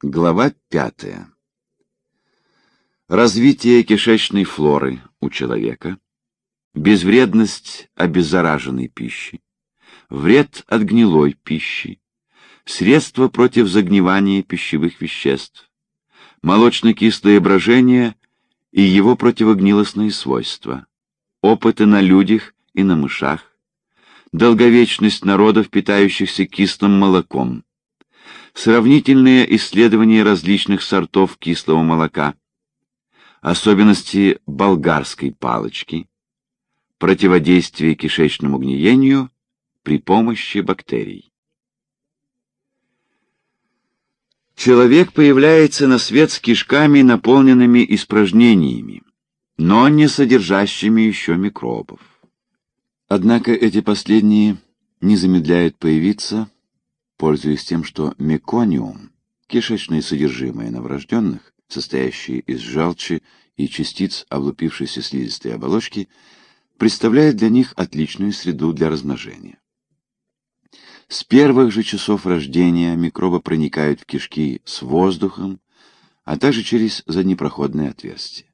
Глава пятая. Развитие кишечной флоры у человека, безвредность обеззараженной пищи, вред от гнилой пищи, средства против загнивания пищевых веществ, молочно-кислое брожение и его противогнилостные свойства, опыты на людях и на мышах, долговечность народов, питающихся кислым молоком, сравнительные исследования различных сортов кислого молока, особенности болгарской палочки, противодействие кишечному гниению при помощи бактерий. Человек появляется на свет с кишками, наполненными испражнениями, но не содержащими еще микробов. Однако эти последние не замедляют появиться, пользуясь тем, что мекониум, кишечное содержимое новорожденных, состоящие из желчи и частиц облупившейся слизистой оболочки, представляет для них отличную среду для размножения. С первых же часов рождения микробы проникают в кишки с воздухом, а также через заднепроходные отверстия.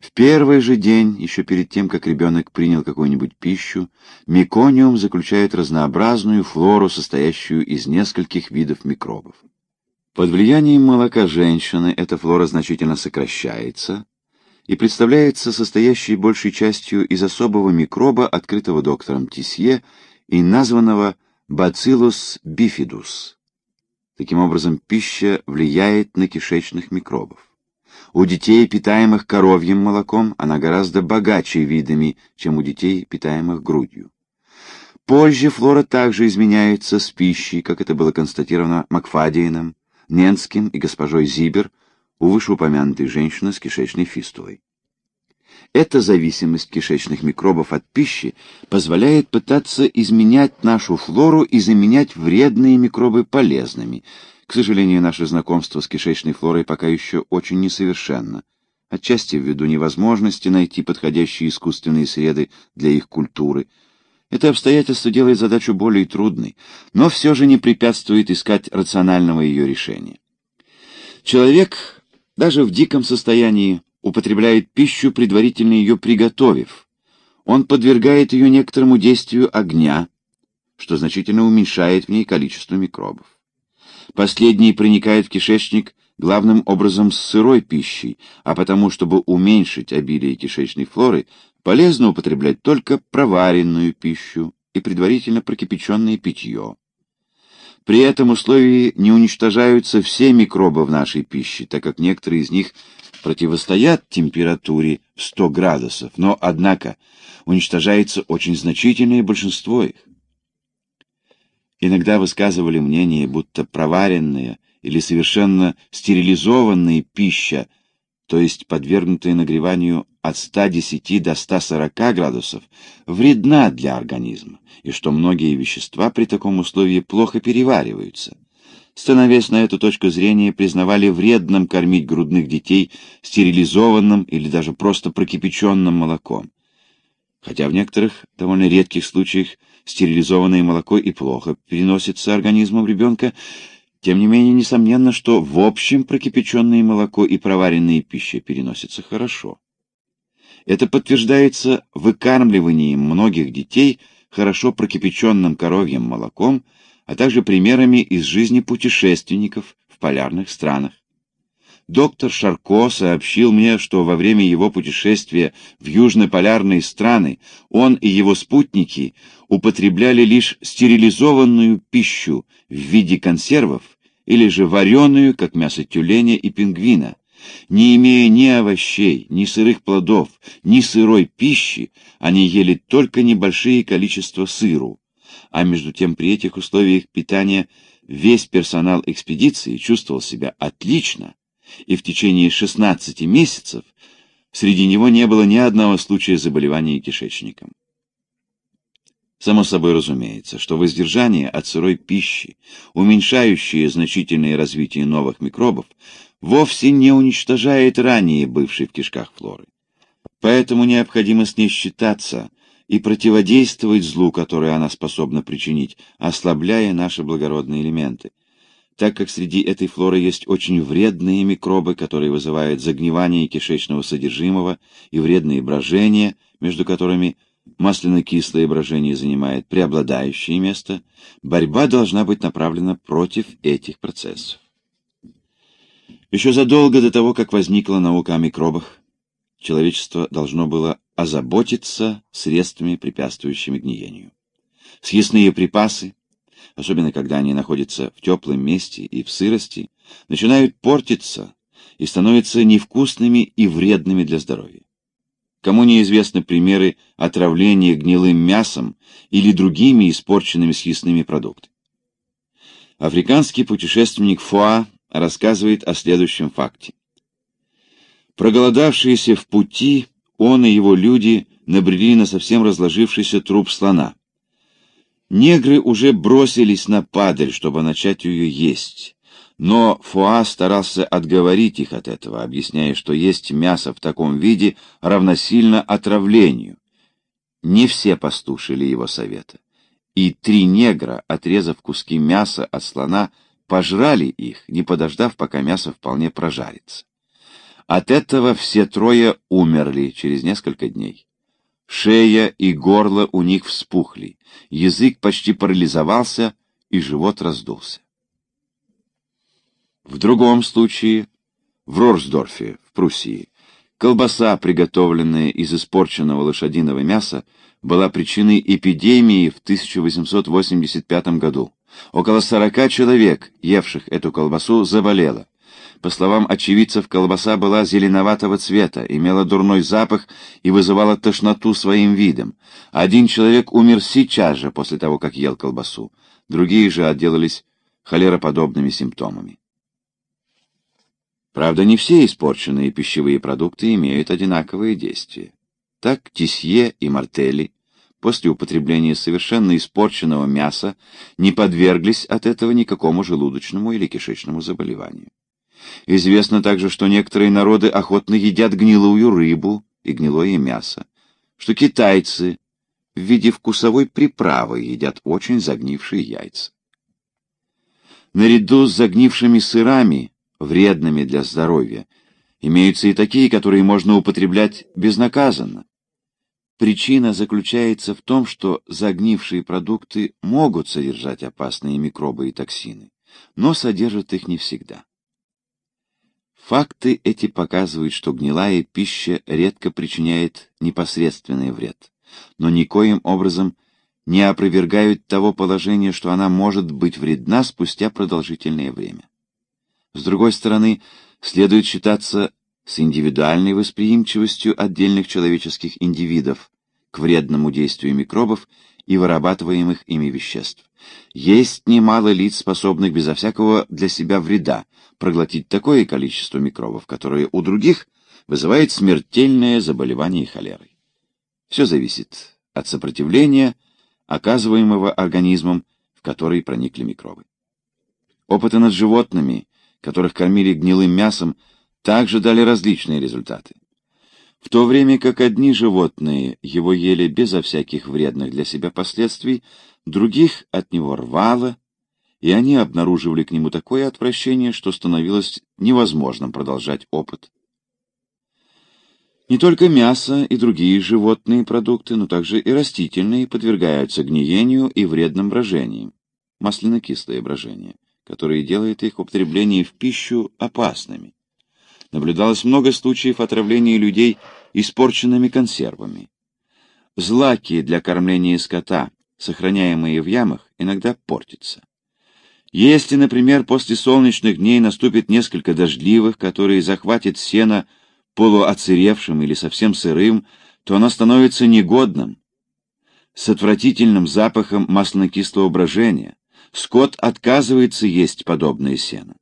В первый же день, еще перед тем, как ребенок принял какую-нибудь пищу, мекониум заключает разнообразную флору, состоящую из нескольких видов микробов. Под влиянием молока женщины эта флора значительно сокращается и представляется состоящей большей частью из особого микроба, открытого доктором Тисье и названного Bacillus bifidus. Таким образом, пища влияет на кишечных микробов. У детей, питаемых коровьим молоком, она гораздо богаче видами, чем у детей, питаемых грудью. Позже флора также изменяется с пищей, как это было констатировано Макфадиеном, Ненским и госпожой Зибер у вышеупомянутой женщины с кишечной фистулой. Эта зависимость кишечных микробов от пищи позволяет пытаться изменять нашу флору и заменять вредные микробы полезными. К сожалению, наше знакомство с кишечной флорой пока еще очень несовершенно, отчасти ввиду невозможности найти подходящие искусственные среды для их культуры. Это обстоятельство делает задачу более трудной, но все же не препятствует искать рационального ее решения. Человек, даже в диком состоянии, употребляет пищу, предварительно ее приготовив. Он подвергает ее некоторому действию огня, что значительно уменьшает в ней количество микробов. Последние проникают в кишечник главным образом с сырой пищей, а потому, чтобы уменьшить обилие кишечной флоры, полезно употреблять только проваренную пищу и предварительно прокипяченное питье. При этом условии не уничтожаются все микробы в нашей пище, так как некоторые из них противостоят температуре в 100 градусов, но, однако, уничтожается очень значительное большинство их. Иногда высказывали мнение, будто проваренная или совершенно стерилизованная пища, то есть подвергнутая нагреванию от 110 до 140 градусов, вредна для организма, и что многие вещества при таком условии плохо перевариваются становясь на эту точку зрения, признавали вредным кормить грудных детей стерилизованным или даже просто прокипяченным молоком. Хотя в некоторых довольно редких случаях стерилизованное молоко и плохо переносится организмом ребенка, тем не менее, несомненно, что в общем прокипяченное молоко и проваренная пища переносятся хорошо. Это подтверждается выкармливанием многих детей хорошо прокипяченным коровьим молоком, а также примерами из жизни путешественников в полярных странах. Доктор Шарко сообщил мне, что во время его путешествия в южнополярные страны он и его спутники употребляли лишь стерилизованную пищу в виде консервов или же вареную, как мясо тюленя и пингвина. Не имея ни овощей, ни сырых плодов, ни сырой пищи, они ели только небольшие количества сыру, а между тем при этих условиях питания весь персонал экспедиции чувствовал себя отлично, и в течение 16 месяцев среди него не было ни одного случая заболевания кишечником. Само собой разумеется, что воздержание от сырой пищи, уменьшающее значительное развитие новых микробов, вовсе не уничтожает ранее бывшей в кишках флоры. Поэтому необходимо с ней считаться – и противодействовать злу, которое она способна причинить, ослабляя наши благородные элементы. так как среди этой флоры есть очень вредные микробы, которые вызывают загнивание кишечного содержимого и вредные брожения, между которыми масляно-кислое брожение занимает преобладающее место, борьба должна быть направлена против этих процессов. Еще задолго до того, как возникла наука о микробах, человечество должно было озаботиться средствами, препятствующими гниению. Съестные припасы, особенно когда они находятся в теплом месте и в сырости, начинают портиться и становятся невкусными и вредными для здоровья. Кому неизвестны примеры отравления гнилым мясом или другими испорченными съестными продуктами? Африканский путешественник Фуа рассказывает о следующем факте. Проголодавшиеся в пути, он и его люди набрели на совсем разложившийся труп слона. Негры уже бросились на падаль, чтобы начать ее есть. Но Фуа старался отговорить их от этого, объясняя, что есть мясо в таком виде равносильно отравлению. Не все послушали его совета. И три негра, отрезав куски мяса от слона, пожрали их, не подождав, пока мясо вполне прожарится. От этого все трое умерли через несколько дней. Шея и горло у них вспухли, язык почти парализовался и живот раздулся. В другом случае, в Рорсдорфе, в Пруссии, колбаса, приготовленная из испорченного лошадиного мяса, была причиной эпидемии в 1885 году. Около 40 человек, евших эту колбасу, заболело. По словам очевидцев, колбаса была зеленоватого цвета, имела дурной запах и вызывала тошноту своим видом. Один человек умер сейчас же после того, как ел колбасу. Другие же отделались холероподобными симптомами. Правда, не все испорченные пищевые продукты имеют одинаковые действия. Так Тисье и Мартелли после употребления совершенно испорченного мяса не подверглись от этого никакому желудочному или кишечному заболеванию. Известно также, что некоторые народы охотно едят гнилую рыбу и гнилое мясо, что китайцы в виде вкусовой приправы едят очень загнившие яйца. Наряду с загнившими сырами вредными для здоровья. Имеются и такие, которые можно употреблять безнаказанно. Причина заключается в том, что загнившие продукты могут содержать опасные микробы и токсины, но содержат их не всегда. Факты эти показывают, что гнилая пища редко причиняет непосредственный вред, но никоим образом не опровергают того положения, что она может быть вредна спустя продолжительное время. С другой стороны, следует считаться с индивидуальной восприимчивостью отдельных человеческих индивидов к вредному действию микробов и вырабатываемых ими веществ. Есть немало лиц, способных безо всякого для себя вреда проглотить такое количество микробов, которое у других вызывает смертельное заболевание холерой. Все зависит от сопротивления, оказываемого организмом, в который проникли микробы. Опыты над животными которых кормили гнилым мясом, также дали различные результаты. В то время как одни животные его ели безо всяких вредных для себя последствий, других от него рвало, и они обнаруживали к нему такое отвращение, что становилось невозможным продолжать опыт. Не только мясо и другие животные продукты, но также и растительные подвергаются гниению и вредным брожениям, масляно-кислое брожение которые делают их употребление в пищу опасными. Наблюдалось много случаев отравления людей испорченными консервами. Злаки для кормления скота, сохраняемые в ямах, иногда портятся. Если, например, после солнечных дней наступит несколько дождливых, которые захватят сено полуоцеревшим или совсем сырым, то оно становится негодным, с отвратительным запахом маслонокислого брожения, Скот отказывается есть подобное сено.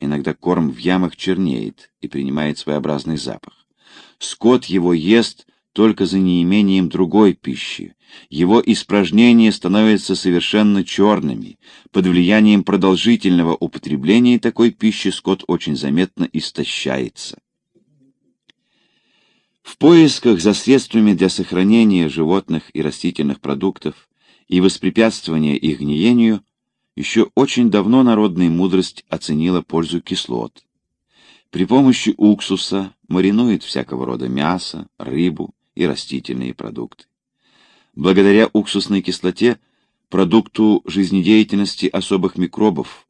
Иногда корм в ямах чернеет и принимает своеобразный запах. Скот его ест только за неимением другой пищи. Его испражнения становятся совершенно черными. Под влиянием продолжительного употребления такой пищи скот очень заметно истощается. В поисках за средствами для сохранения животных и растительных продуктов и воспрепятствования их гниению Еще очень давно народная мудрость оценила пользу кислот. При помощи уксуса маринует всякого рода мясо, рыбу и растительные продукты. Благодаря уксусной кислоте, продукту жизнедеятельности особых микробов,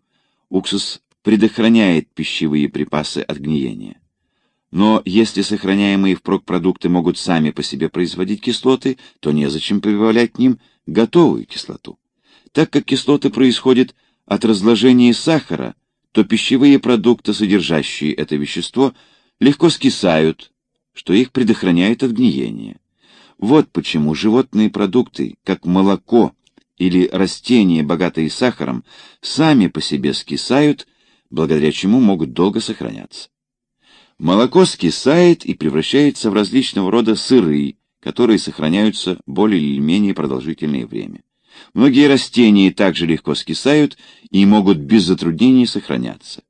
уксус предохраняет пищевые припасы от гниения. Но если сохраняемые впрок продукты могут сами по себе производить кислоты, то незачем прибавлять к ним готовую кислоту. Так как кислоты происходят от разложения сахара, то пищевые продукты, содержащие это вещество, легко скисают, что их предохраняет от гниения. Вот почему животные продукты, как молоко или растения, богатые сахаром, сами по себе скисают, благодаря чему могут долго сохраняться. Молоко скисает и превращается в различного рода сыры, которые сохраняются более или менее продолжительное время. Многие растения также легко скисают и могут без затруднений сохраняться.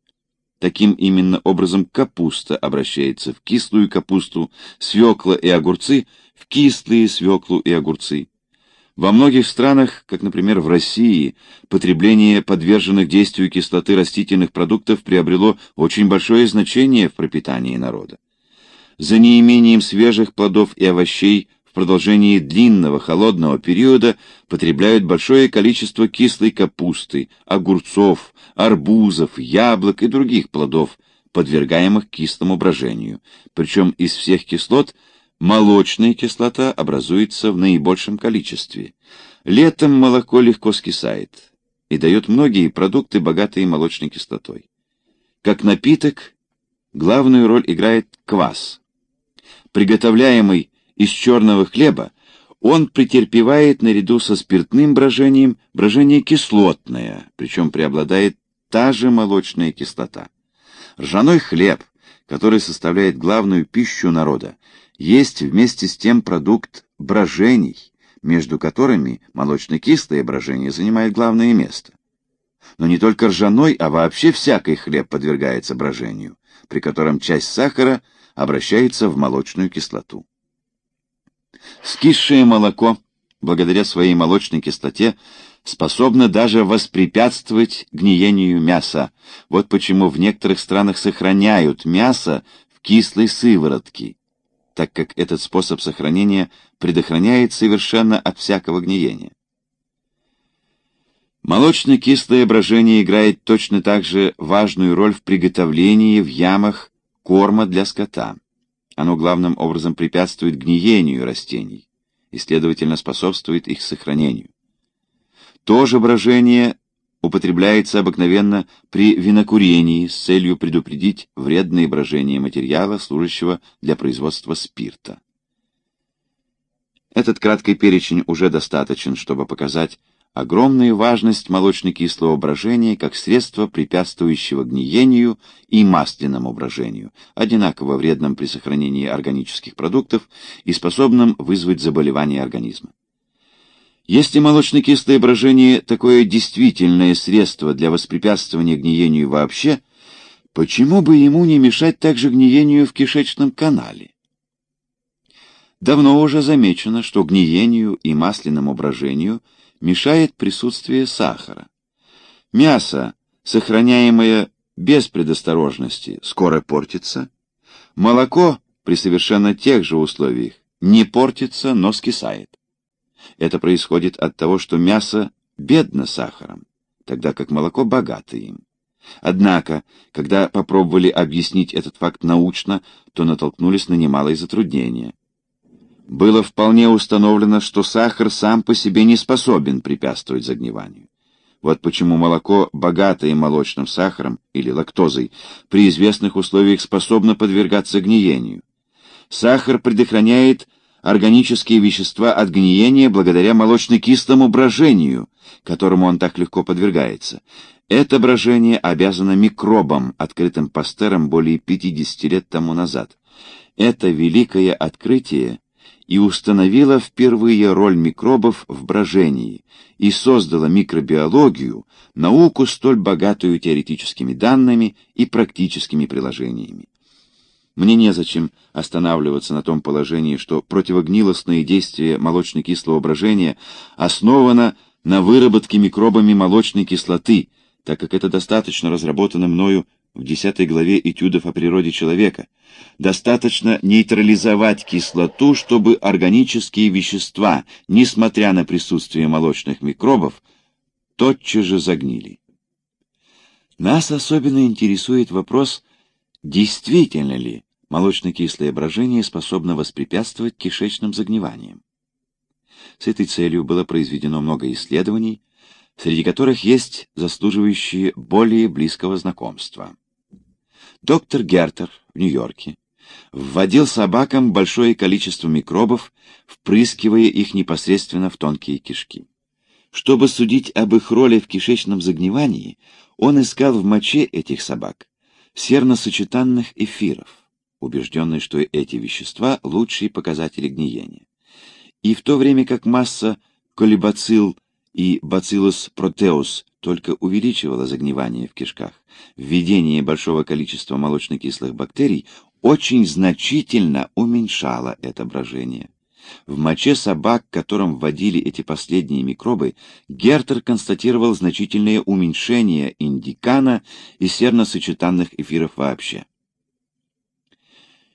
Таким именно образом капуста обращается в кислую капусту, свекла и огурцы в кислые свеклу и огурцы. Во многих странах, как, например, в России, потребление подверженных действию кислоты растительных продуктов приобрело очень большое значение в пропитании народа. За неимением свежих плодов и овощей в продолжении длинного холодного периода потребляют большое количество кислой капусты, огурцов, арбузов, яблок и других плодов, подвергаемых кислому брожению. Причем из всех кислот – молочная кислота образуется в наибольшем количестве. Летом молоко легко скисает и дает многие продукты, богатые молочной кислотой. Как напиток главную роль играет квас. Приготовляемый из черного хлеба, он претерпевает наряду со спиртным брожением брожение кислотное, причем преобладает та же молочная кислота. Ржаной хлеб, который составляет главную пищу народа, есть вместе с тем продукт брожений, между которыми молочно-кислое брожение занимает главное место. Но не только ржаной, а вообще всякий хлеб подвергается брожению, при котором часть сахара обращается в молочную кислоту. Скисшее молоко, благодаря своей молочной кислоте, способно даже воспрепятствовать гниению мяса. Вот почему в некоторых странах сохраняют мясо в кислой сыворотке, так как этот способ сохранения предохраняет совершенно от всякого гниения. Молочно-кислое брожение играет точно так же важную роль в приготовлении в ямах корма для скота. Оно главным образом препятствует гниению растений и, следовательно, способствует их сохранению. То же брожение употребляется обыкновенно при винокурении с целью предупредить вредные брожения материала, служащего для производства спирта. Этот краткий перечень уже достаточен, чтобы показать огромную важность молочно-кислого брожения как средства, препятствующего гниению и масляному брожению, одинаково вредным при сохранении органических продуктов и способным вызвать заболевания организма. Если молочно-кислое брожение такое действительное средство для воспрепятствования гниению вообще, почему бы ему не мешать также гниению в кишечном канале? Давно уже замечено, что гниению и масляному брожению мешает присутствие сахара. Мясо, сохраняемое без предосторожности, скоро портится. Молоко при совершенно тех же условиях не портится, но скисает. Это происходит от того, что мясо бедно сахаром, тогда как молоко богато им. Однако, когда попробовали объяснить этот факт научно, то натолкнулись на немалые затруднения. Было вполне установлено, что сахар сам по себе не способен препятствовать загниванию. Вот почему молоко, богатое молочным сахаром или лактозой, при известных условиях способно подвергаться гниению. Сахар предохраняет органические вещества от гниения благодаря молочно-кислому брожению, которому он так легко подвергается. Это брожение обязано микробам, открытым Пастером более 50 лет тому назад. Это великое открытие и установило впервые роль микробов в брожении и создало микробиологию, науку столь богатую теоретическими данными и практическими приложениями. Мне незачем останавливаться на том положении, что противогнилостное действие молочно-кислого брожения основано на выработке микробами молочной кислоты, так как это достаточно разработано мною в десятой главе этюдов о природе человека. Достаточно нейтрализовать кислоту, чтобы органические вещества, несмотря на присутствие молочных микробов, тотчас же загнили. Нас особенно интересует вопрос, действительно ли молочно-кислое брожение способно воспрепятствовать кишечным загниваниям. С этой целью было произведено много исследований, среди которых есть заслуживающие более близкого знакомства. Доктор Гертер в Нью-Йорке вводил собакам большое количество микробов, впрыскивая их непосредственно в тонкие кишки. Чтобы судить об их роли в кишечном загнивании, он искал в моче этих собак серносочетанных эфиров, убежденный, что эти вещества — лучшие показатели гниения. И в то время как масса колибацилл и бациллус протеус только увеличивала загнивание в кишках, введение большого количества молочно-кислых бактерий очень значительно уменьшало это брожение. В моче собак, которым вводили эти последние микробы, Гертер констатировал значительное уменьшение индикана и серносочетанных эфиров вообще.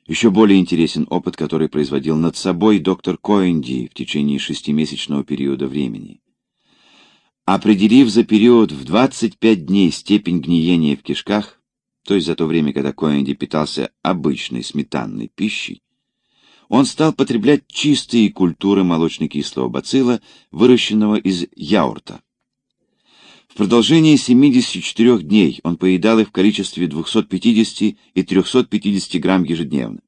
Еще более интересен опыт, который производил над собой доктор Коэнди в течение шестимесячного периода времени. Определив за период в 25 дней степень гниения в кишках, то есть за то время, когда Коэнди питался обычной сметанной пищей, он стал потреблять чистые культуры молочно-кислого бацилла, выращенного из яурта. В продолжении 74 дней он поедал их в количестве 250 и 350 грамм ежедневно.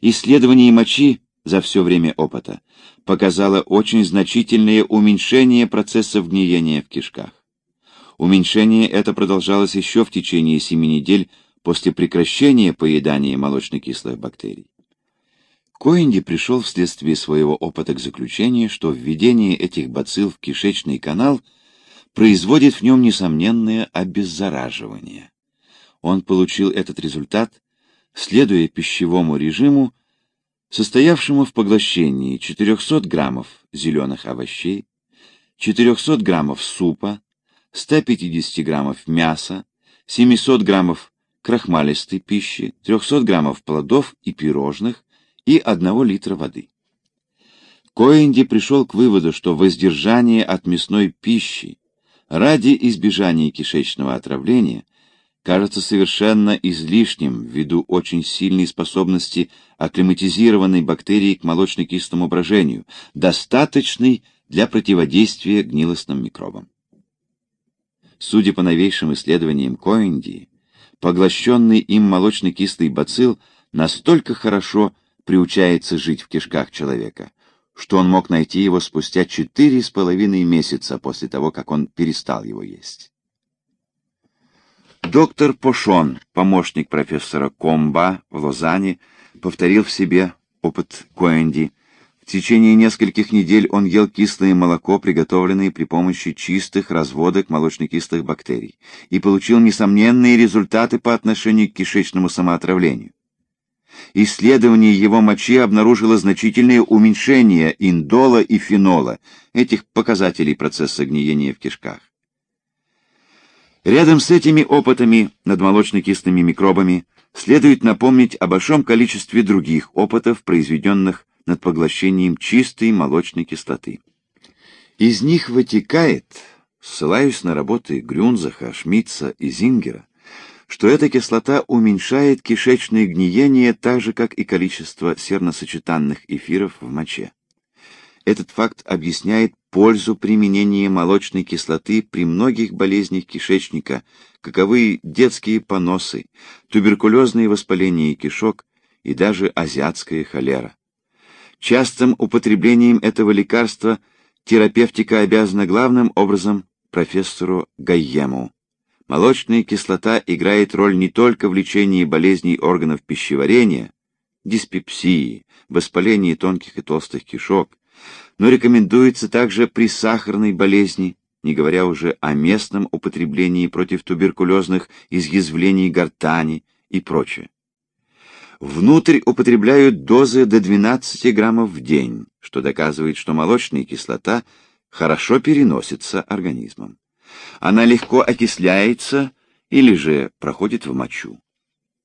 Исследование мочи за все время опыта показало очень значительное уменьшение процессов гниения в кишках. Уменьшение это продолжалось еще в течение 7 недель после прекращения поедания молочно-кислых бактерий. Коэнди пришел вследствие своего опыта к заключению, что введение этих бацилл в кишечный канал – производит в нем несомненное обеззараживание. Он получил этот результат, следуя пищевому режиму, состоявшему в поглощении 400 граммов зеленых овощей, 400 граммов супа, 150 граммов мяса, 700 граммов крахмалистой пищи, 300 граммов плодов и пирожных и 1 литра воды. Коэнди пришел к выводу, что воздержание от мясной пищи ради избежания кишечного отравления кажется совершенно излишним ввиду очень сильной способности акклиматизированной бактерии к молочно-кислому брожению, достаточной для противодействия гнилостным микробам. Судя по новейшим исследованиям Коэнди, поглощенный им молочно-кислый бацилл настолько хорошо приучается жить в кишках человека, что он мог найти его спустя четыре с половиной месяца после того, как он перестал его есть. Доктор Пошон, помощник профессора Комба в Лозанне, повторил в себе опыт Коэнди. В течение нескольких недель он ел кислое молоко, приготовленное при помощи чистых разводок молочно-кислых бактерий, и получил несомненные результаты по отношению к кишечному самоотравлению. Исследование его мочи обнаружило значительное уменьшение индола и фенола, этих показателей процесса гниения в кишках. Рядом с этими опытами над молочно-кислыми микробами следует напомнить о большом количестве других опытов, произведенных над поглощением чистой молочной кислоты. Из них вытекает, ссылаюсь на работы Грюнзаха, Шмидца и Зингера, что эта кислота уменьшает кишечное гниение так же, как и количество серносочетанных эфиров в моче. Этот факт объясняет пользу применения молочной кислоты при многих болезнях кишечника, каковы детские поносы, туберкулезные воспаления кишок и даже азиатская холера. Частым употреблением этого лекарства терапевтика обязана главным образом профессору Гайему. Молочная кислота играет роль не только в лечении болезней органов пищеварения, диспепсии, воспалении тонких и толстых кишок, но рекомендуется также при сахарной болезни, не говоря уже о местном употреблении против туберкулезных изъязвлений гортани и прочее. Внутрь употребляют дозы до 12 граммов в день, что доказывает, что молочная кислота хорошо переносится организмом. Она легко окисляется или же проходит в мочу.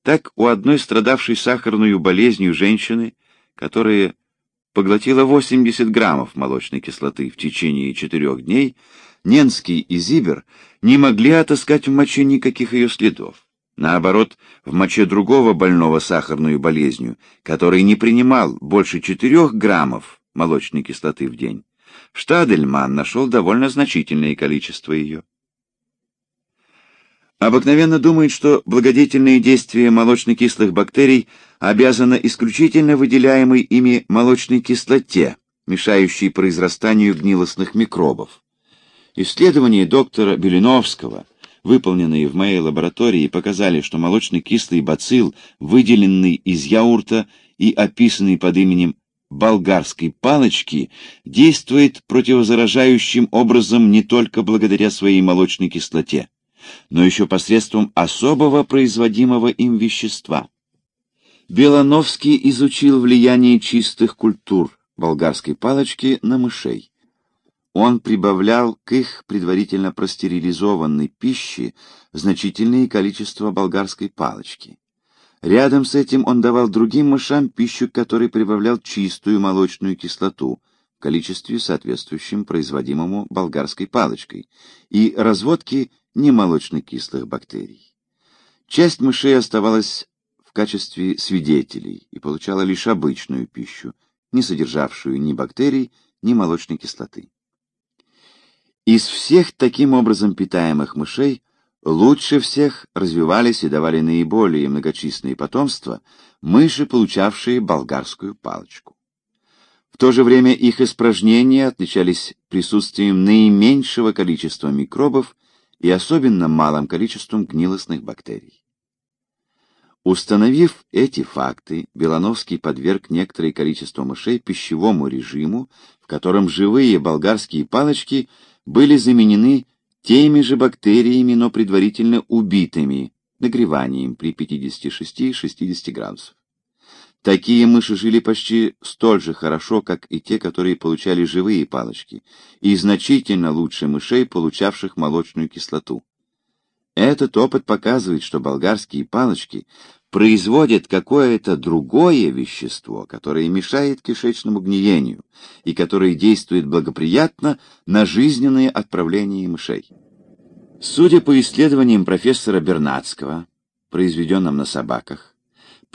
Так у одной страдавшей сахарной болезнью женщины, которая поглотила 80 граммов молочной кислоты в течение четырех дней, Ненский и Зибер не могли отыскать в моче никаких ее следов. Наоборот, в моче другого больного сахарной болезнью, который не принимал больше 4 граммов молочной кислоты в день, Штадельман нашел довольно значительное количество ее. Обыкновенно думают, что благодетельные действия молочно-кислых бактерий обязаны исключительно выделяемой ими молочной кислоте, мешающей произрастанию гнилостных микробов. Исследования доктора Белиновского, выполненные в моей лаборатории, показали, что молочный кислый бацилл, выделенный из яурта и описанный под именем болгарской палочки, действует противозаражающим образом не только благодаря своей молочной кислоте, но еще посредством особого производимого им вещества. Белановский изучил влияние чистых культур болгарской палочки на мышей он прибавлял к их предварительно простерилизованной пище значительное количество болгарской палочки. Рядом с этим он давал другим мышам пищу, которой прибавлял чистую молочную кислоту количестве, соответствующем производимому болгарской палочкой, и разводки немолочно-кислых бактерий. Часть мышей оставалась в качестве свидетелей и получала лишь обычную пищу, не содержавшую ни бактерий, ни молочной кислоты. Из всех таким образом питаемых мышей лучше всех развивались и давали наиболее многочисленные потомства мыши, получавшие болгарскую палочку. В то же время их испражнения отличались присутствием наименьшего количества микробов и особенно малым количеством гнилостных бактерий. Установив эти факты, Белановский подверг некоторое количество мышей пищевому режиму, в котором живые болгарские палочки – были заменены теми же бактериями, но предварительно убитыми нагреванием при 56-60 градусов. Такие мыши жили почти столь же хорошо, как и те, которые получали живые палочки, и значительно лучше мышей, получавших молочную кислоту. Этот опыт показывает, что болгарские палочки производит какое-то другое вещество, которое мешает кишечному гниению и которое действует благоприятно на жизненные отправления мышей. Судя по исследованиям профессора Бернацкого, произведенным на собаках,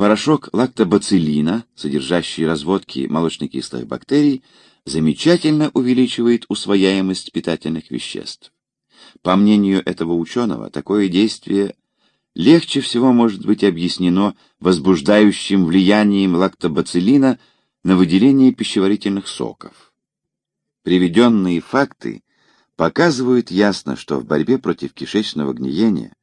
порошок лактобациллина, содержащий разводки молочнокислых бактерий, замечательно увеличивает усвояемость питательных веществ. По мнению этого ученого, такое действие легче всего может быть объяснено возбуждающим влиянием лактобациллина на выделение пищеварительных соков. Приведенные факты показывают ясно, что в борьбе против кишечного гниения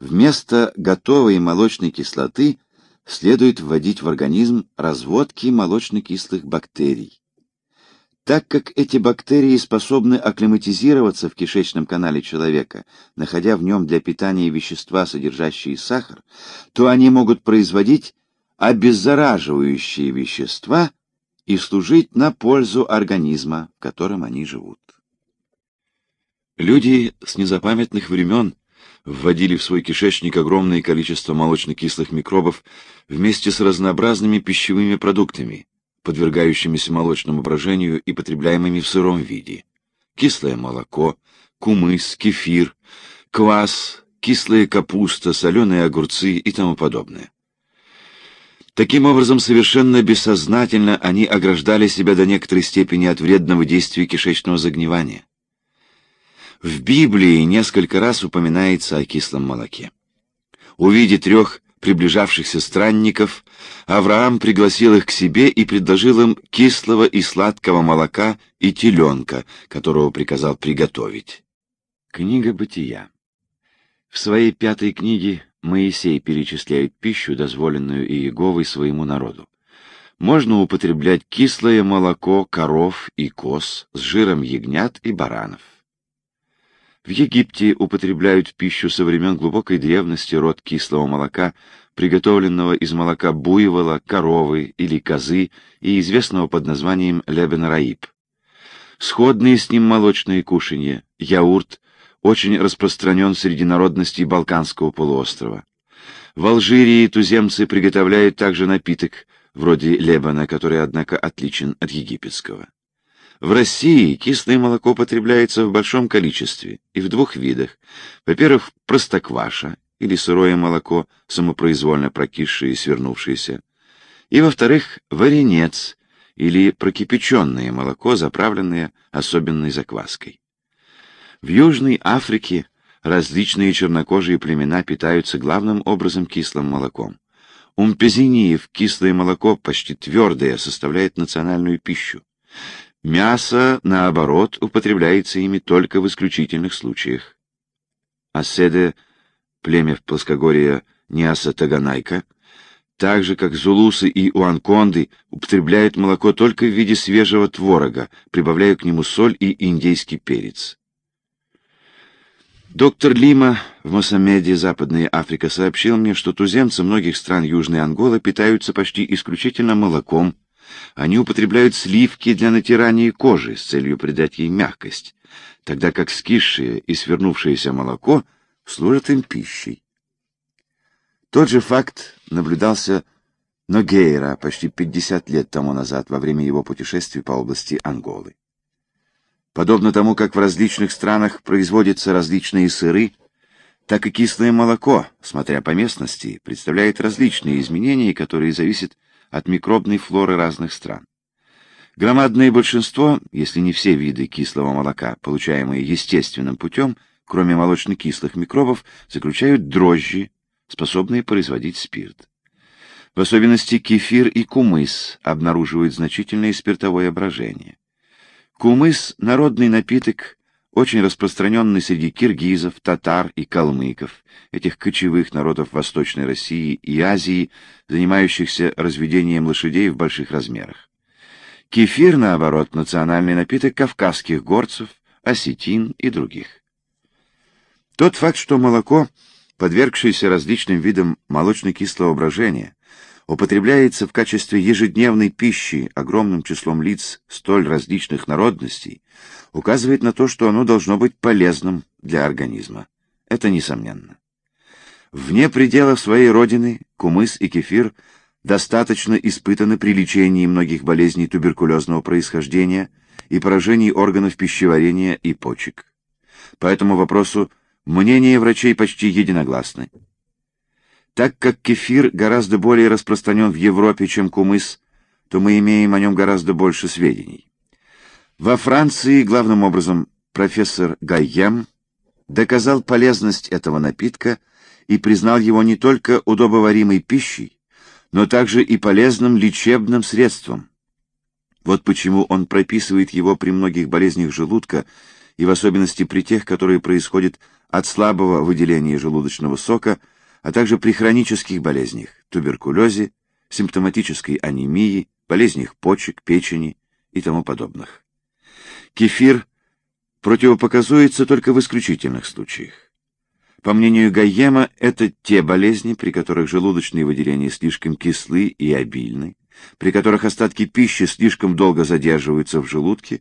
вместо готовой молочной кислоты следует вводить в организм разводки молочно-кислых бактерий. Так как эти бактерии способны акклиматизироваться в кишечном канале человека, находя в нем для питания вещества, содержащие сахар, то они могут производить обеззараживающие вещества и служить на пользу организма, в котором они живут. Люди с незапамятных времен вводили в свой кишечник огромное количество молочно-кислых микробов вместе с разнообразными пищевыми продуктами, подвергающимися молочному брожению и потребляемыми в сыром виде. Кислое молоко, кумыс, кефир, квас, кислая капуста, соленые огурцы и тому подобное. Таким образом, совершенно бессознательно они ограждали себя до некоторой степени от вредного действия кишечного загнивания. В Библии несколько раз упоминается о кислом молоке. Увидя трех приближавшихся странников, Авраам пригласил их к себе и предложил им кислого и сладкого молока и теленка, которого приказал приготовить. Книга Бытия. В своей пятой книге Моисей перечисляет пищу, дозволенную Иеговой своему народу. Можно употреблять кислое молоко коров и коз с жиром ягнят и баранов. В Египте употребляют в пищу со времен глубокой древности род кислого молока, приготовленного из молока буйвола, коровы или козы и известного под названием лебен-раиб. Сходные с ним молочные кушанья, яурт, очень распространен среди народностей Балканского полуострова. В Алжире туземцы приготовляют также напиток, вроде лебана, который, однако, отличен от египетского. В России кислое молоко потребляется в большом количестве и в двух видах. Во-первых, простокваша или сырое молоко, самопроизвольно прокисшее и свернувшееся. И, во-вторых, варенец или прокипяченное молоко, заправленное особенной закваской. В Южной Африке различные чернокожие племена питаются главным образом кислым молоком. У мпезиниев кислое молоко, почти твердое, составляет национальную пищу. Мясо, наоборот, употребляется ими только в исключительных случаях. Аседе, племя в плоскогорье Ниаса-Таганайка, так же, как зулусы и уанконды, употребляют молоко только в виде свежего творога, прибавляя к нему соль и индейский перец. Доктор Лима в Мосамеде, Западная Африка, сообщил мне, что туземцы многих стран Южной Анголы питаются почти исключительно молоком. Они употребляют сливки для натирания кожи с целью придать ей мягкость, тогда как скисшее и свернувшееся молоко служат им пищей. Тот же факт наблюдался Ногейра почти 50 лет тому назад во время его путешествий по области Анголы. Подобно тому, как в различных странах производятся различные сыры, так и кислое молоко, смотря по местности, представляет различные изменения, которые зависят от микробной флоры разных стран. Громадное большинство, если не все виды кислого молока, получаемые естественным путем, кроме молочно-кислых микробов, заключают дрожжи, способные производить спирт. В особенности кефир и кумыс обнаруживают значительное спиртовое брожение. Кумыс — народный напиток, очень распространенный среди киргизов, татар и калмыков, этих кочевых народов Восточной России и Азии, занимающихся разведением лошадей в больших размерах. Кефир, наоборот, национальный напиток кавказских горцев, осетин и других. Тот факт, что молоко, подвергшееся различным видам молочно-кислого брожения, употребляется в качестве ежедневной пищи огромным числом лиц столь различных народностей, указывает на то, что оно должно быть полезным для организма. Это несомненно. Вне пределов своей родины кумыс и кефир достаточно испытаны при лечении многих болезней туберкулезного происхождения и поражений органов пищеварения и почек. По этому вопросу мнения врачей почти единогласны. Так как кефир гораздо более распространен в Европе, чем кумыс, то мы имеем о нем гораздо больше сведений. Во Франции, главным образом, профессор Гайем доказал полезность этого напитка и признал его не только удобоваримой пищей, но также и полезным лечебным средством. Вот почему он прописывает его при многих болезнях желудка и в особенности при тех, которые происходят от слабого выделения желудочного сока – а также при хронических болезнях, туберкулезе, симптоматической анемии, болезнях почек, печени и тому подобных. Кефир противопоказуется только в исключительных случаях. По мнению Гайема, это те болезни, при которых желудочные выделения слишком кислы и обильны, при которых остатки пищи слишком долго задерживаются в желудке,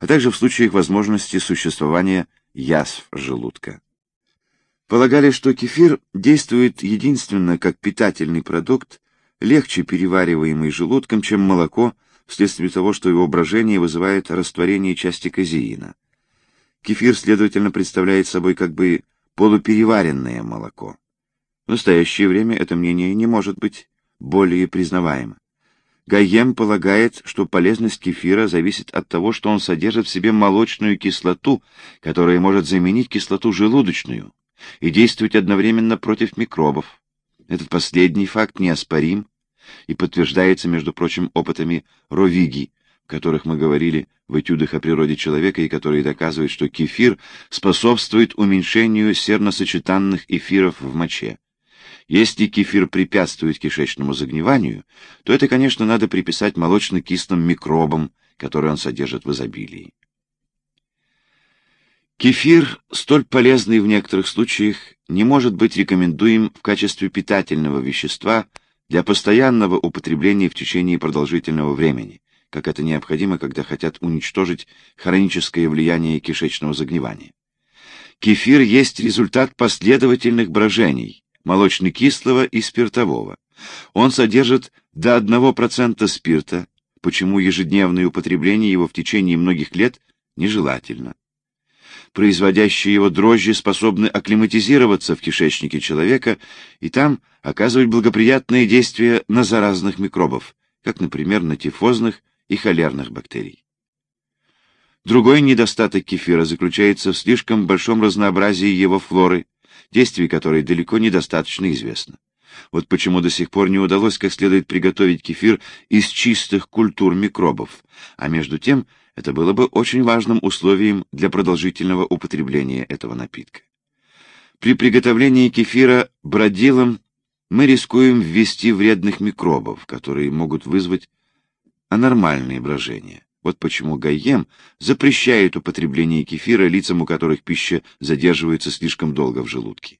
а также в случаях возможности существования язв желудка. Полагали, что кефир действует единственно как питательный продукт, легче перевариваемый желудком, чем молоко, вследствие того, что его брожение вызывает растворение части казеина. Кефир, следовательно, представляет собой как бы полупереваренное молоко. В настоящее время это мнение не может быть более признаваемо. Гайем полагает, что полезность кефира зависит от того, что он содержит в себе молочную кислоту, которая может заменить кислоту желудочную и действовать одновременно против микробов. Этот последний факт неоспорим и подтверждается, между прочим, опытами Ровиги, в которых мы говорили в этюдах о природе человека и которые доказывают, что кефир способствует уменьшению серносочетанных эфиров в моче. Если кефир препятствует кишечному загниванию, то это, конечно, надо приписать молочно-кислым микробам, которые он содержит в изобилии. Кефир, столь полезный в некоторых случаях, не может быть рекомендуем в качестве питательного вещества для постоянного употребления в течение продолжительного времени, как это необходимо, когда хотят уничтожить хроническое влияние кишечного загнивания. Кефир есть результат последовательных брожений, молочно-кислого и спиртового. Он содержит до 1% спирта, почему ежедневное употребление его в течение многих лет нежелательно. Производящие его дрожжи способны акклиматизироваться в кишечнике человека и там оказывать благоприятные действия на заразных микробов, как, например, на тифозных и холерных бактерий. Другой недостаток кефира заключается в слишком большом разнообразии его флоры, действий которой далеко недостаточно известно. Вот почему до сих пор не удалось как следует приготовить кефир из чистых культур микробов, а между тем это было бы очень важным условием для продолжительного употребления этого напитка. При приготовлении кефира бродилом мы рискуем ввести вредных микробов, которые могут вызвать анормальные брожения. Вот почему Гайем запрещает употребление кефира лицам, у которых пища задерживается слишком долго в желудке.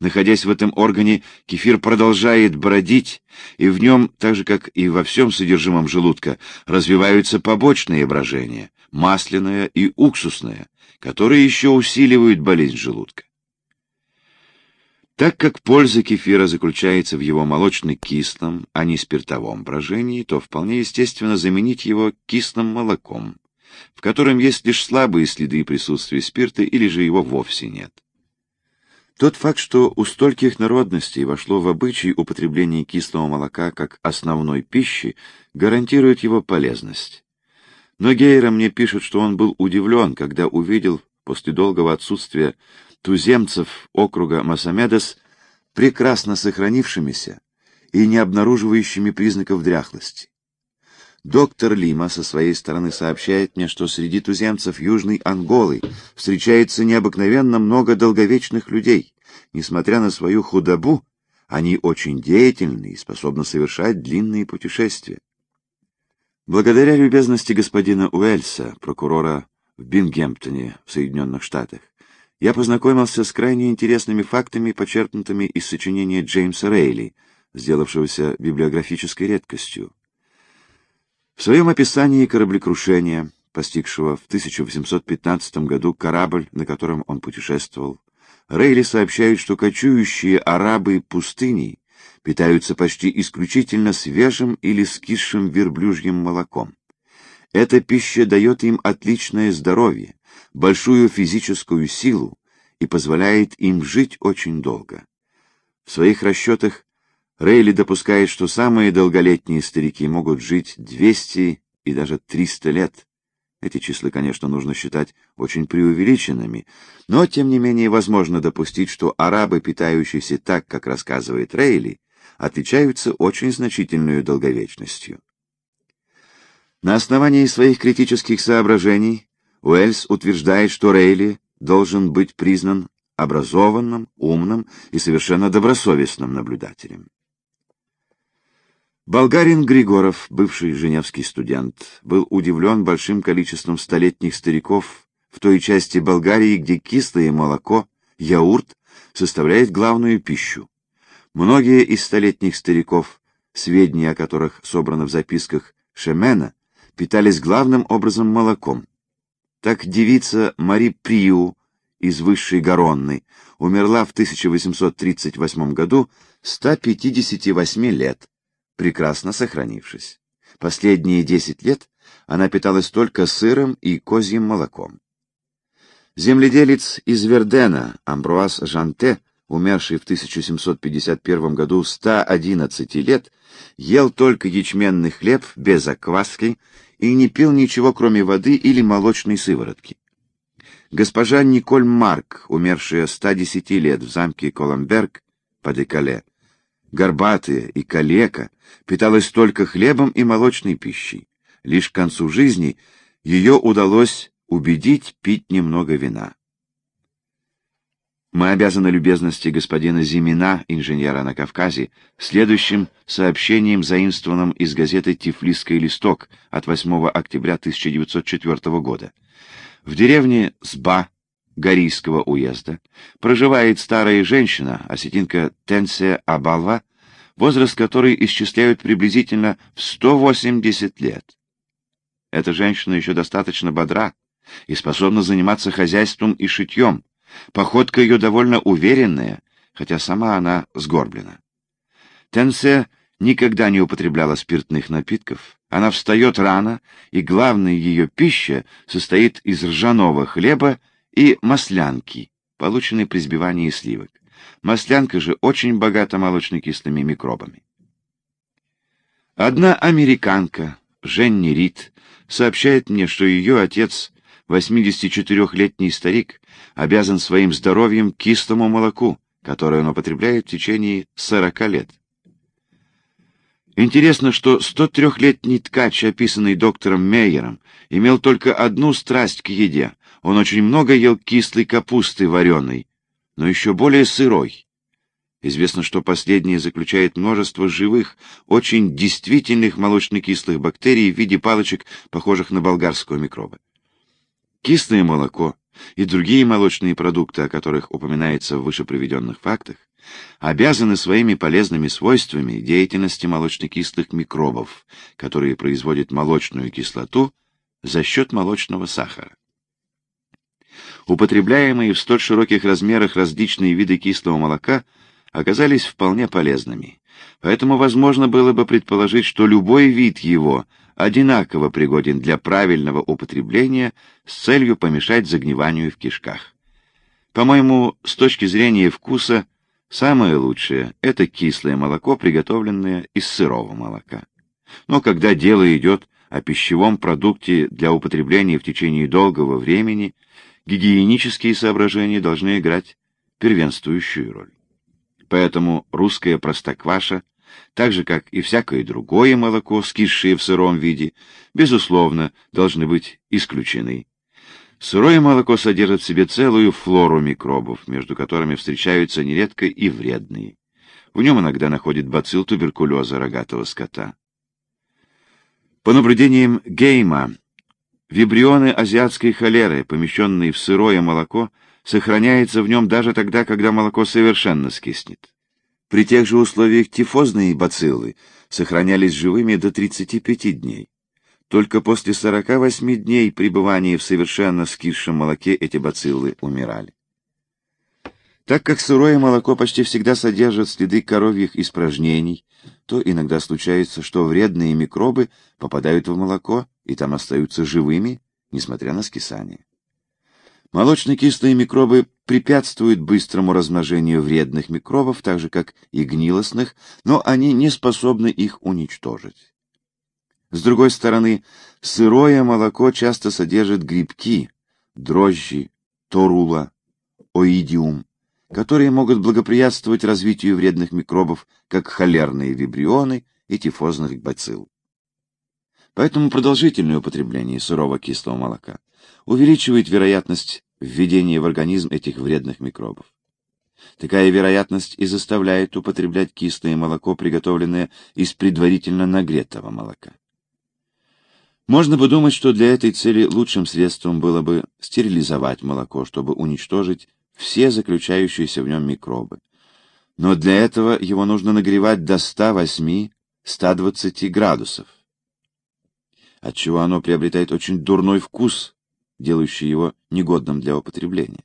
Находясь в этом органе, кефир продолжает бродить, и в нем, так же как и во всем содержимом желудка, развиваются побочные брожения, масляное и уксусное, которые еще усиливают болезнь желудка. Так как польза кефира заключается в его молочно-кислом, а не спиртовом брожении, то вполне естественно заменить его кислым молоком, в котором есть лишь слабые следы присутствия спирта или же его вовсе нет. Тот факт, что у стольких народностей вошло в обычай употребление кислого молока как основной пищи, гарантирует его полезность. Но Гейра мне пишет, что он был удивлен, когда увидел, после долгого отсутствия туземцев округа Масамедес, прекрасно сохранившимися и не обнаруживающими признаков дряхлости. Доктор Лима со своей стороны сообщает мне, что среди туземцев Южной Анголы встречается необыкновенно много долговечных людей. Несмотря на свою худобу, они очень деятельны и способны совершать длинные путешествия. Благодаря любезности господина Уэльса, прокурора в Бингемптоне в Соединенных Штатах, я познакомился с крайне интересными фактами, почерпнутыми из сочинения Джеймса Рейли, сделавшегося библиографической редкостью. В своем описании кораблекрушения, постигшего в 1815 году корабль, на котором он путешествовал, Рейли сообщает, что кочующие арабы пустыни питаются почти исключительно свежим или скисшим верблюжьим молоком. Эта пища дает им отличное здоровье, большую физическую силу и позволяет им жить очень долго. В своих расчетах Рейли допускает, что самые долголетние старики могут жить 200 и даже 300 лет. Эти числа, конечно, нужно считать очень преувеличенными, но, тем не менее, возможно допустить, что арабы, питающиеся так, как рассказывает Рейли, отличаются очень значительной долговечностью. На основании своих критических соображений Уэльс утверждает, что Рейли должен быть признан образованным, умным и совершенно добросовестным наблюдателем. Болгарин Григоров, бывший женевский студент, был удивлен большим количеством столетних стариков в той части Болгарии, где кислое молоко, яурт, составляет главную пищу. Многие из столетних стариков, сведения о которых собраны в записках Шемена, питались главным образом молоком. Так девица Мари Приу из Высшей Гаронны умерла в 1838 году 158 лет прекрасно сохранившись. Последние десять лет она питалась только сыром и козьим молоком. Земледелец из Вердена Амбруаз Жанте, умерший в 1751 году 111 лет, ел только ячменный хлеб без окваски и не пил ничего, кроме воды или молочной сыворотки. Госпожа Николь Марк, умершая 110 лет в замке Коламберг под Экале, горбатая и калека, питалась только хлебом и молочной пищей. Лишь к концу жизни ее удалось убедить пить немного вина. Мы обязаны любезности господина Зимина, инженера на Кавказе, следующим сообщением, заимствованным из газеты «Тифлисский листок» от 8 октября 1904 года. В деревне Сба Горийского уезда проживает старая женщина, осетинка Тенсе Абалва, возраст которой исчисляют приблизительно в 180 лет. эта женщина еще достаточно бодра и способна заниматься хозяйством и шитьем. Походка ее довольно уверенная, хотя сама она сгорблена. Тенсе никогда не употребляла спиртных напитков. Она встает рано, и главная ее пища состоит из ржаного хлеба и маслянки, полученной при сбивании сливок. Маслянка же очень богата молочно-кислыми микробами. Одна американка, Женни Рид, сообщает мне, что ее отец, 84-летний старик, обязан своим здоровьем кислому молоку, которое он употребляет в течение 40 лет. Интересно, что 103-летний ткач, описанный доктором Мейером, имел только одну страсть к еде. Он очень много ел кислой капусты вареной, но еще более сырой. Известно, что последнее заключает множество живых, очень действительных молочно-кислых бактерий в виде палочек, похожих на болгарского микроба. Кислое молоко и другие молочные продукты, о которых упоминается в вышеприведенных фактах, обязаны своими полезными свойствами деятельности молочно-кислых микробов, которые производят молочную кислоту за счет молочного сахара. Употребляемые в столь широких размерах различные виды кислого молока оказались вполне полезными, поэтому возможно было бы предположить, что любой вид его одинаково пригоден для правильного употребления с целью помешать загниванию в кишках. По-моему, с точки зрения вкуса, Самое лучшее — это кислое молоко, приготовленное из сырого молока. Но когда дело идет о пищевом продукте для употребления в течение долгого времени, гигиенические соображения должны играть первенствующую роль. Поэтому русская простокваша, так же как и всякое другое молоко, скисшее в сыром виде, безусловно, должны быть исключены Сырое молоко содержит в себе целую флору микробов, между которыми встречаются нередко и вредные. В нем иногда находят бацилл туберкулеза рогатого скота. По наблюдениям Гейма, вибрионы азиатской холеры, помещенные в сырое молоко, сохраняются в нем даже тогда, когда молоко совершенно скиснет. При тех же условиях тифозные бациллы сохранялись живыми до 35 дней. Только после 48 дней пребывания в совершенно скисшем молоке эти бациллы умирали. Так как сырое молоко почти всегда содержит следы коровьих испражнений, то иногда случается, что вредные микробы попадают в молоко и там остаются живыми, несмотря на скисание. Молочно-кислые микробы препятствуют быстрому размножению вредных микробов, так же как и гнилостных, но они не способны их уничтожить. С другой стороны, сырое молоко часто содержит грибки, дрожжи, торула, оидиум, которые могут благоприятствовать развитию вредных микробов, как холерные вибрионы и тифозных бацилл. Поэтому продолжительное употребление сырого кислого молока увеличивает вероятность введения в организм этих вредных микробов. Такая вероятность и заставляет употреблять кислое молоко, приготовленное из предварительно нагретого молока. Можно бы думать, что для этой цели лучшим средством было бы стерилизовать молоко, чтобы уничтожить все заключающиеся в нем микробы. Но для этого его нужно нагревать до 108-120 градусов, отчего оно приобретает очень дурной вкус, делающий его негодным для употребления.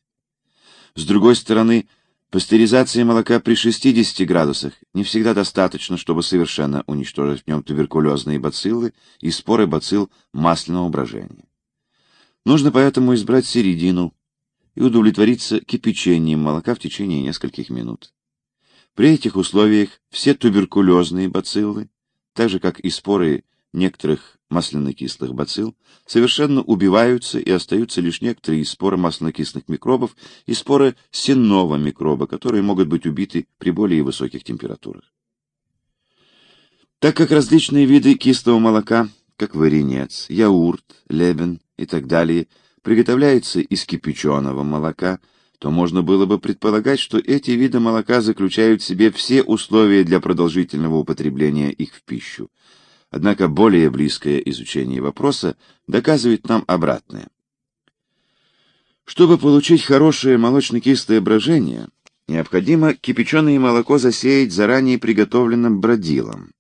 С другой стороны, Пастеризация молока при 60 градусах не всегда достаточно, чтобы совершенно уничтожить в нем туберкулезные бациллы и споры бацилл масляного брожения. Нужно поэтому избрать середину и удовлетвориться кипячением молока в течение нескольких минут. При этих условиях все туберкулезные бациллы, так же как и споры некоторых масляно-кислых бацилл, совершенно убиваются и остаются лишь некоторые споры масляно-кислых микробов и споры сенного микроба, которые могут быть убиты при более высоких температурах. Так как различные виды кислого молока, как варенец, яурт, лебен и так далее, приготовляются из кипяченого молока, то можно было бы предполагать, что эти виды молока заключают в себе все условия для продолжительного употребления их в пищу. Однако более близкое изучение вопроса доказывает нам обратное. Чтобы получить хорошее молочно-кислое брожение, необходимо кипяченое молоко засеять заранее приготовленным бродилом.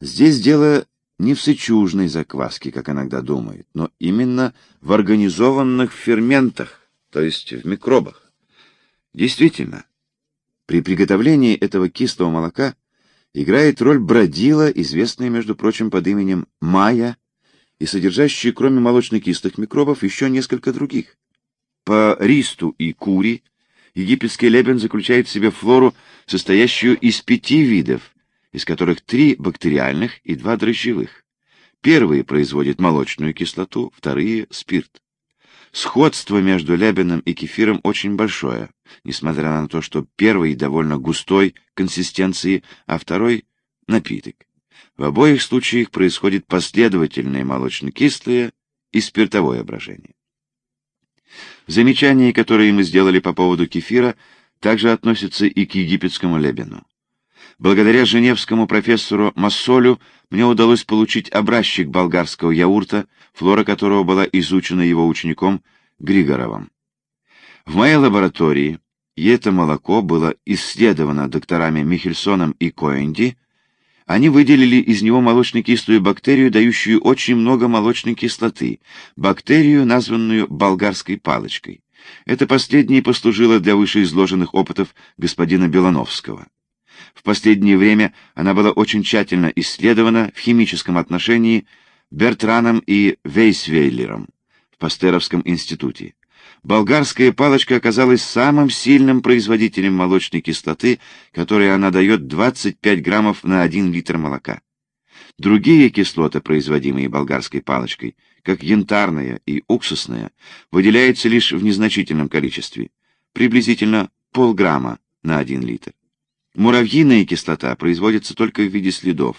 Здесь дело не в сычужной закваске, как иногда думают, но именно в организованных ферментах, то есть в микробах. Действительно, при приготовлении этого кислого молока играет роль бродила, известная, между прочим, под именем Майя, и содержащая, кроме молочно-кислых микробов, еще несколько других. По ристу и кури египетский лебен заключает в себе флору, состоящую из пяти видов, из которых три бактериальных и два дрожжевых. Первые производят молочную кислоту, вторые — спирт. Сходство между лебеном и кефиром очень большое, несмотря на то, что первый довольно густой консистенции, а второй — напиток. В обоих случаях происходит последовательное молочно-кислое и спиртовое брожение. Замечания, которые мы сделали по поводу кефира, также относятся и к египетскому лебену. Благодаря женевскому профессору Массолю мне удалось получить образчик болгарского яурта, флора которого была изучена его учеником Григоровым. В моей лаборатории это молоко было исследовано докторами Михельсоном и Коэнди. Они выделили из него молочно-кислую бактерию, дающую очень много молочной кислоты, бактерию, названную болгарской палочкой. Это последнее послужило для вышеизложенных опытов господина Белановского. В последнее время она была очень тщательно исследована в химическом отношении Бертраном и Вейсвейлером в Пастеровском институте. Болгарская палочка оказалась самым сильным производителем молочной кислоты, которой она дает 25 граммов на 1 литр молока. Другие кислоты, производимые болгарской палочкой, как янтарная и уксусная, выделяются лишь в незначительном количестве, приблизительно полграмма на 1 литр. Муравьиная кислота производится только в виде следов.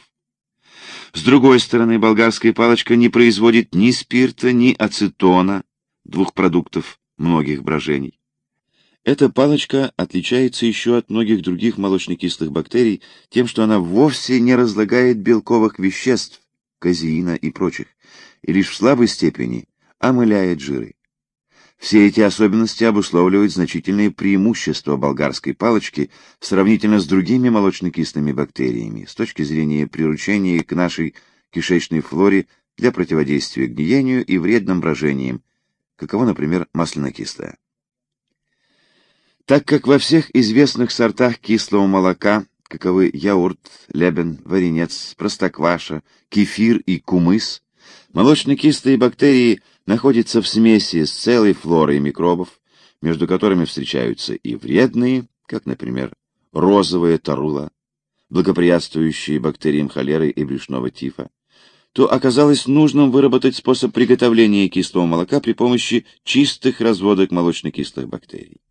С другой стороны, болгарская палочка не производит ни спирта, ни ацетона, двух продуктов многих брожений. Эта палочка отличается еще от многих других молочно-кислых бактерий тем, что она вовсе не разлагает белковых веществ, казеина и прочих, и лишь в слабой степени омыляет жиры. Все эти особенности обусловливают значительные преимущества болгарской палочки сравнительно с другими молочно-кислыми бактериями с точки зрения приручения к нашей кишечной флоре для противодействия гниению и вредным брожениям, каково, например, маслянокислое. Так как во всех известных сортах кислого молока, каковы яурт, лебен, варенец, простокваша, кефир и кумыс, молочно-кислые бактерии – находится в смеси с целой флорой микробов, между которыми встречаются и вредные, как, например, розовая тарула, благоприятствующие бактериям холеры и брюшного тифа, то оказалось нужным выработать способ приготовления кислого молока при помощи чистых разводок молочно-кислых бактерий.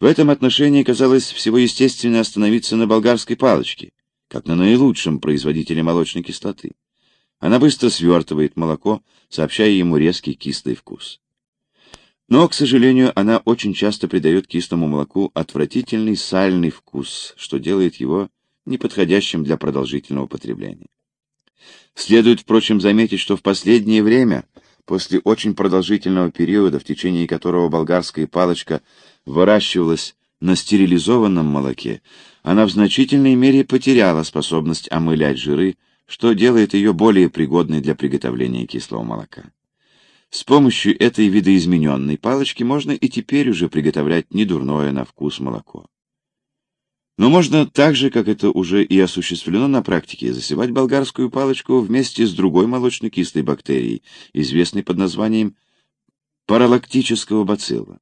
В этом отношении казалось всего естественно остановиться на болгарской палочке, как на наилучшем производителе молочной кислоты. Она быстро свертывает молоко, сообщая ему резкий кислый вкус. Но, к сожалению, она очень часто придает кислому молоку отвратительный сальный вкус, что делает его неподходящим для продолжительного потребления. Следует, впрочем, заметить, что в последнее время, после очень продолжительного периода, в течение которого болгарская палочка выращивалась на стерилизованном молоке, она в значительной мере потеряла способность омылять жиры, что делает ее более пригодной для приготовления кислого молока. С помощью этой видоизмененной палочки можно и теперь уже приготовлять недурное на вкус молоко. Но можно так же, как это уже и осуществлено на практике, засевать болгарскую палочку вместе с другой молочно-кислой бактерией, известной под названием паралактического бацилла.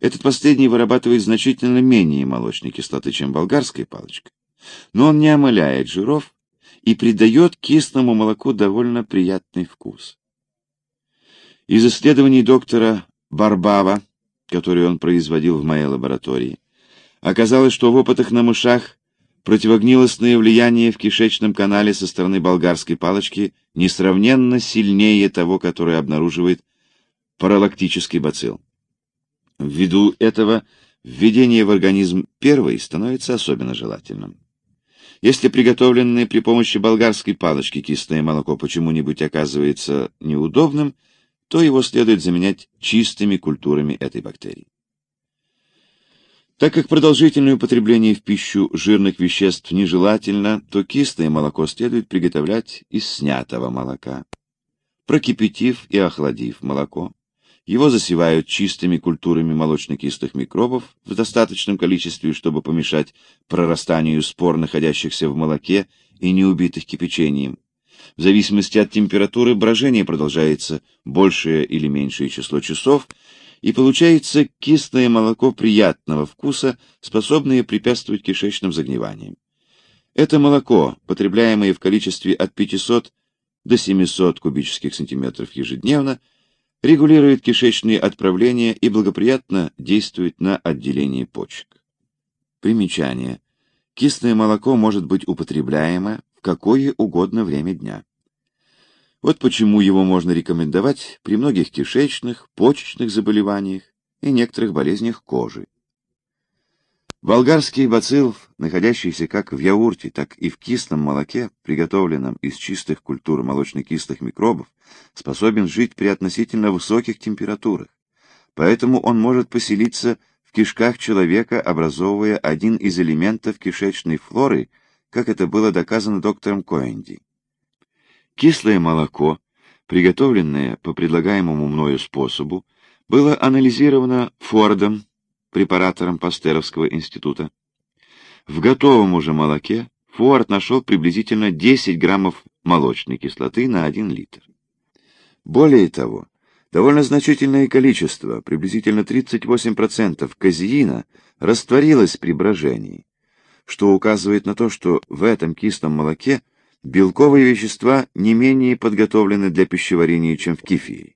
Этот последний вырабатывает значительно менее молочной кислоты, чем болгарская палочка, но он не омыляет жиров, и придает кислому молоку довольно приятный вкус. Из исследований доктора Барбава, которые он производил в моей лаборатории, оказалось, что в опытах на мышах противогнилостное влияние в кишечном канале со стороны болгарской палочки несравненно сильнее того, которое обнаруживает паралактический бацилл. Ввиду этого введение в организм первой становится особенно желательным. Если приготовленное при помощи болгарской палочки кислое молоко почему-нибудь оказывается неудобным, то его следует заменять чистыми культурами этой бактерии. Так как продолжительное употребление в пищу жирных веществ нежелательно, то кислое молоко следует приготовлять из снятого молока. Прокипятив и охладив молоко, его засевают чистыми культурами молочно-кислых микробов в достаточном количестве, чтобы помешать прорастанию спор, находящихся в молоке и не убитых кипячением. В зависимости от температуры брожение продолжается большее или меньшее число часов, и получается кислое молоко приятного вкуса, способное препятствовать кишечным загниваниям. Это молоко, потребляемое в количестве от 500 до 700 кубических сантиметров ежедневно, регулирует кишечные отправления и благоприятно действует на отделение почек. Примечание. Кислое молоко может быть употребляемо в какое угодно время дня. Вот почему его можно рекомендовать при многих кишечных, почечных заболеваниях и некоторых болезнях кожи. Болгарский бацилл, находящийся как в яурте, так и в кислом молоке, приготовленном из чистых культур молочно-кислых микробов, способен жить при относительно высоких температурах. Поэтому он может поселиться в кишках человека, образовывая один из элементов кишечной флоры, как это было доказано доктором Коэнди. Кислое молоко, приготовленное по предлагаемому мною способу, было анализировано Фордом, препаратором Пастеровского института. В готовом уже молоке Фуарт нашел приблизительно 10 граммов молочной кислоты на 1 литр. Более того, довольно значительное количество, приблизительно 38% казеина, растворилось при брожении, что указывает на то, что в этом кислом молоке белковые вещества не менее подготовлены для пищеварения, чем в кефире.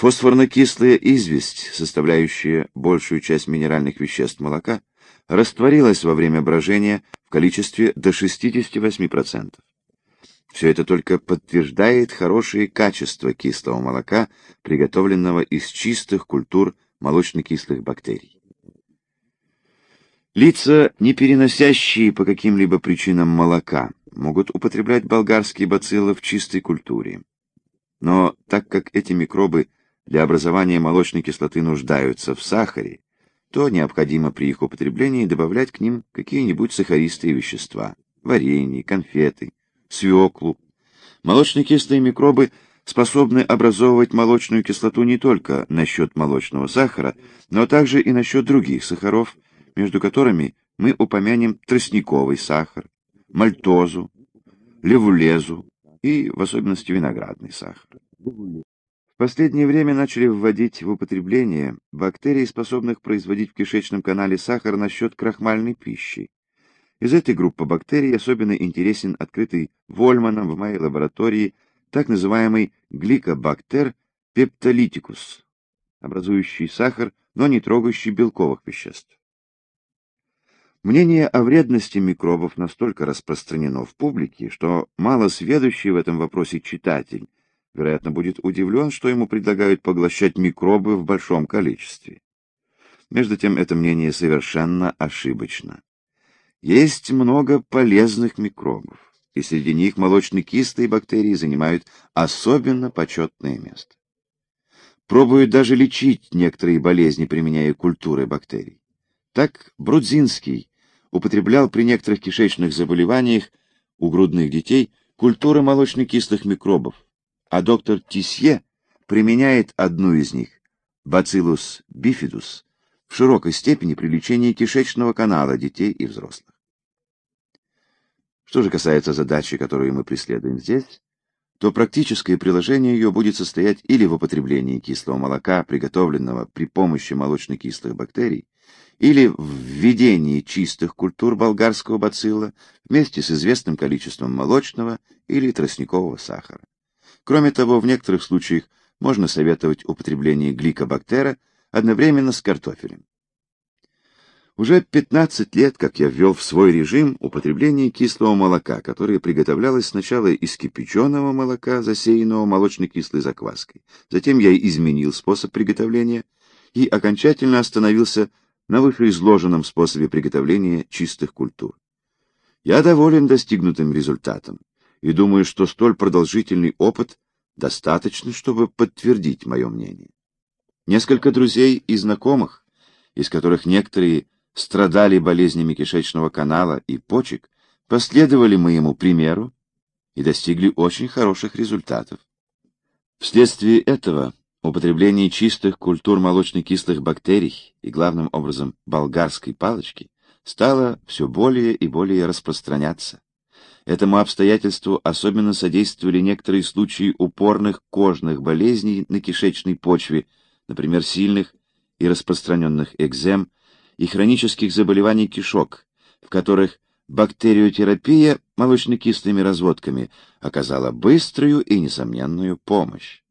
Фосфорно-кислая известь, составляющая большую часть минеральных веществ молока, растворилась во время брожения в количестве до 68%. Все это только подтверждает хорошие качества кислого молока, приготовленного из чистых культур молочно-кислых бактерий. Лица, не переносящие по каким-либо причинам молока, могут употреблять болгарские бациллы в чистой культуре. Но так как эти микробы – для образования молочной кислоты нуждаются в сахаре, то необходимо при их употреблении добавлять к ним какие-нибудь сахаристые вещества, варенье, конфеты, свеклу. Молочно-кислые микробы способны образовывать молочную кислоту не только насчет молочного сахара, но также и насчет других сахаров, между которыми мы упомянем тростниковый сахар, мальтозу, левулезу и, в особенности, виноградный сахар последнее время начали вводить в употребление бактерий, способных производить в кишечном канале сахар на счет крахмальной пищи. Из этой группы бактерий особенно интересен открытый Вольманом в моей лаборатории так называемый гликобактер пептолитикус, образующий сахар, но не трогающий белковых веществ. Мнение о вредности микробов настолько распространено в публике, что мало сведущий в этом вопросе читатель вероятно, будет удивлен, что ему предлагают поглощать микробы в большом количестве. Между тем, это мнение совершенно ошибочно. Есть много полезных микробов, и среди них молочно-кистые бактерии занимают особенно почетное место. Пробуют даже лечить некоторые болезни, применяя культуры бактерий. Так Брудзинский употреблял при некоторых кишечных заболеваниях у грудных детей культуры молочно-кислых микробов, а доктор Тисье применяет одну из них, Bacillus bifidus, в широкой степени при лечении кишечного канала детей и взрослых. Что же касается задачи, которую мы преследуем здесь, то практическое приложение ее будет состоять или в употреблении кислого молока, приготовленного при помощи молочно-кислых бактерий, или в введении чистых культур болгарского бацилла вместе с известным количеством молочного или тростникового сахара. Кроме того, в некоторых случаях можно советовать употребление гликобактера одновременно с картофелем. Уже 15 лет, как я ввел в свой режим употребление кислого молока, которое приготовлялось сначала из кипяченого молока, засеянного молочно-кислой закваской. Затем я изменил способ приготовления и окончательно остановился на вышеизложенном способе приготовления чистых культур. Я доволен достигнутым результатом и думаю, что столь продолжительный опыт достаточно, чтобы подтвердить мое мнение. Несколько друзей и знакомых из которых некоторые страдали болезнями кишечного канала и почек, последовали моему примеру и достигли очень хороших результатов. Вследствие этого употребление чистых культур молочно-кислых бактерий и, главным образом, болгарской палочки стало все более и более распространяться. Этому обстоятельству особенно содействовали некоторые случаи упорных кожных болезней на кишечной почве, например, сильных и распространенных экзем и хронических заболеваний кишок, в которых бактериотерапия молочно-кислыми разводками оказала быструю и несомненную помощь.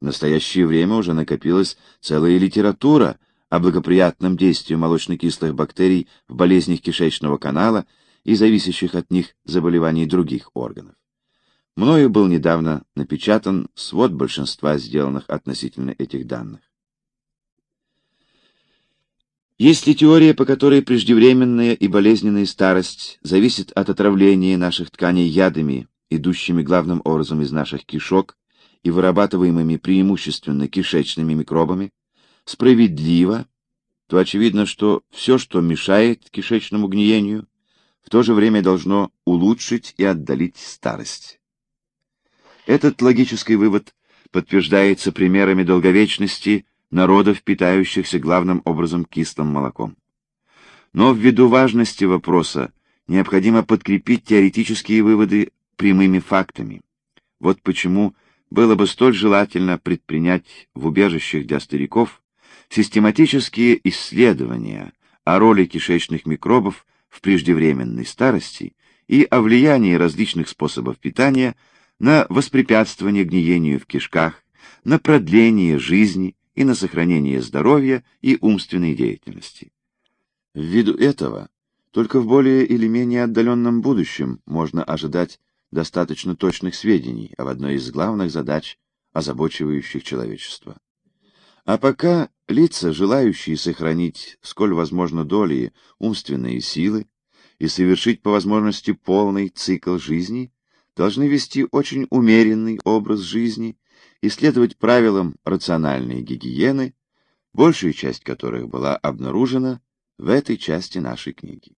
В настоящее время уже накопилась целая литература о благоприятном действии молочно-кислых бактерий в болезнях кишечного канала и зависящих от них заболеваний других органов. Мною был недавно напечатан свод большинства сделанных относительно этих данных. Есть ли теория, по которой преждевременная и болезненная старость зависит от отравления наших тканей ядами, идущими главным образом из наших кишок и вырабатываемыми преимущественно кишечными микробами, справедлива, то очевидно, что все, что мешает кишечному гниению, в то же время должно улучшить и отдалить старость. Этот логический вывод подтверждается примерами долговечности народов, питающихся главным образом кислым молоком. Но ввиду важности вопроса необходимо подкрепить теоретические выводы прямыми фактами. Вот почему было бы столь желательно предпринять в убежищах для стариков систематические исследования о роли кишечных микробов в преждевременной старости и о влиянии различных способов питания на воспрепятствование гниению в кишках, на продление жизни и на сохранение здоровья и умственной деятельности. Ввиду этого, только в более или менее отдаленном будущем можно ожидать достаточно точных сведений об одной из главных задач, озабочивающих человечество. А пока лица, желающие сохранить, сколь возможно доли, умственные силы и совершить по возможности полный цикл жизни, должны вести очень умеренный образ жизни и следовать правилам рациональной гигиены, большая часть которых была обнаружена в этой части нашей книги.